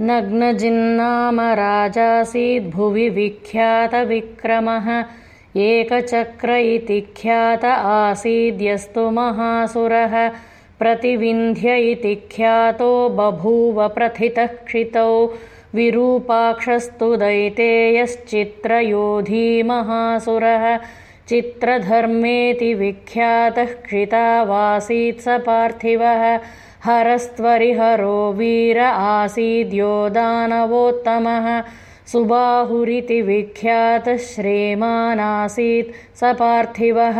नग्नजिन्नाम राजासीद्भुवि विख्यातविक्रमः एकचक्र इति ख्यात आसीद्यस्तु महासुरः। प्रतिविन्ध्य इति ख्यातो बभूव प्रथितः क्षितौ। विरूपाक्षस्तु दैतेयश्चित्रयोधी महासुरः चित्रधर्मेति विख्यातः क्षितावासीत् स पार्थिवः हरस्त्वरिहरो वीर आसीद्यो दानवोत्तमः। सुबाहुरिति विख्यातः श्रीमानासीत् स पार्थिवः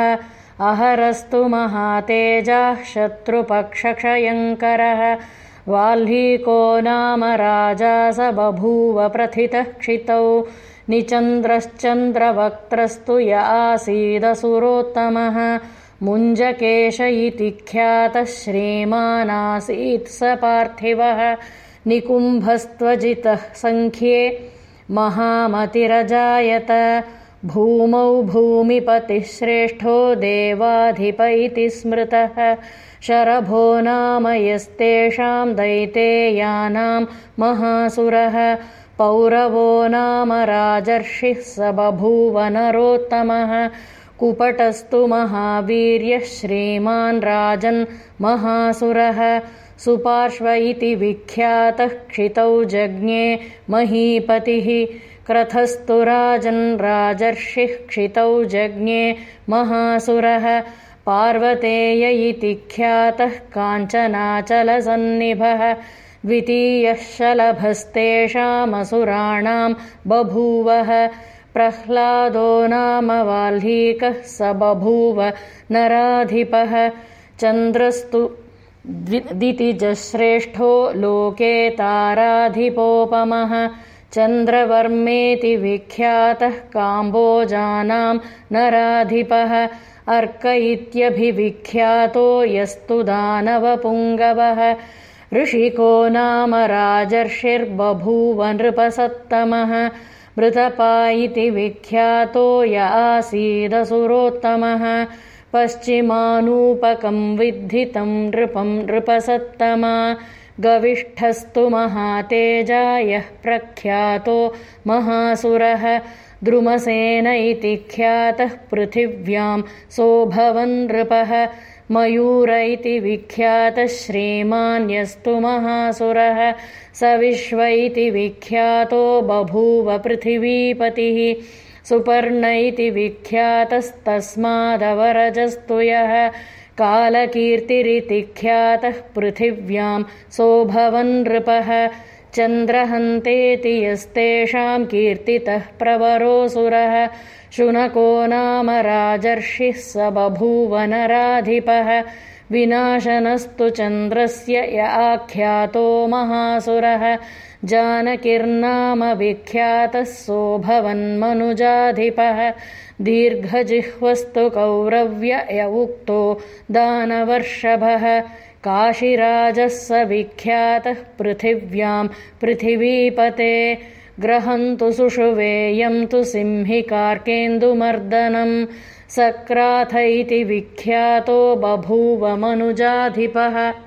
अहरस्तु महातेजाः शत्रुपक्षक्षयङ्करः। वाल्हीको नाम राजा स बभूव प्रथितः क्षितौ। निचन्द्रश्चन्द्रवक्त्रस्तु य आसीदसुरोत्तमः मुञ्जकेश इति ख्यातः श्रीमानासीत् स पार्थिवः निकुम्भस्त्वजितः सङ्ख्ये महामतिरजायत। भूमौ भूमिपतिः श्रेष्ठो देवाधिप इति स्मृतः। शरभो नाम यस्तेषां दैतेयानां महासुरः। पौरवो नाम राजर्षिः स बभूव नरोत्तमः कुपटस्तु महावीर्यः श्रीमान् राजन् महासुरः। सुपार्श्व इति विख्यातः क्षितौ जज्ञे महीपतिः। क्रथस्तु राजन् राजर्षिः क्षितौ जज्ञे महासुरः। पार्वतेय इति ख्यातः काञ्चनाचलसन्निभः। द्वितीयः शलभस्तेषामसुराणां बभूवः प्रह्लादो नाम वाल्हीकः स बभूव नराधिपः। चन्द्रस्तु दितिजश्रेष्ठो लोके ताराधिपोपमः। चन्द्रवर्मेति विख्यातः काम्बोजानां नराधिपः। अर्क इत्यभिविख्यातो यस्तु दानवपुङ्गवः। ऋषिको नाम राजर्षिर्बभूव नृपसत्तमः मृतपा इति विख्यातो य आसीदसुरोत्तमः पश्चिमानूपकं विद्धितं नृपं नृपसत्तमा। गविष्ठस्तु महातेजा यः प्रख्यातो महासुरः। द्रुमसेन इति ख्यातः पृथिव्यां सोऽभवन् नृपः मयूर इति विख्यातः श्रीमान्यस्तु महासुरः। स विश्व इति विख्यातो बभूव पृथिवीपतिः। सुपर्ण इति विख्यातस्तस्मादवरजस्तु यः। कालकीर्तिरिति ख्यातः पृथिव्यां सोऽभवन् नृपः चन्द्रहन्तेति यस्तेषां कीर्तितः प्रवरोऽसुरः शुनको नाम राजर्षिः स बभूव नराधिपः विनाशनस्तु चन्द्रस्य य आख्यातो महासुरः। जानकिर्नाम विख्यातः सोऽभवन्मनुजाधिपः दीर्घजिह्वस्तु कौरव्य य उक्तो दानवर्षभः काशिराजः स विख्यातः पृथिव्यां पृथिवीपते। ग्रहन्तु सुषुवेयं तु सिंहिकार्केन्दुमर्दनं सक्राथ इति विख्यातो बभूव मनुजाधिपः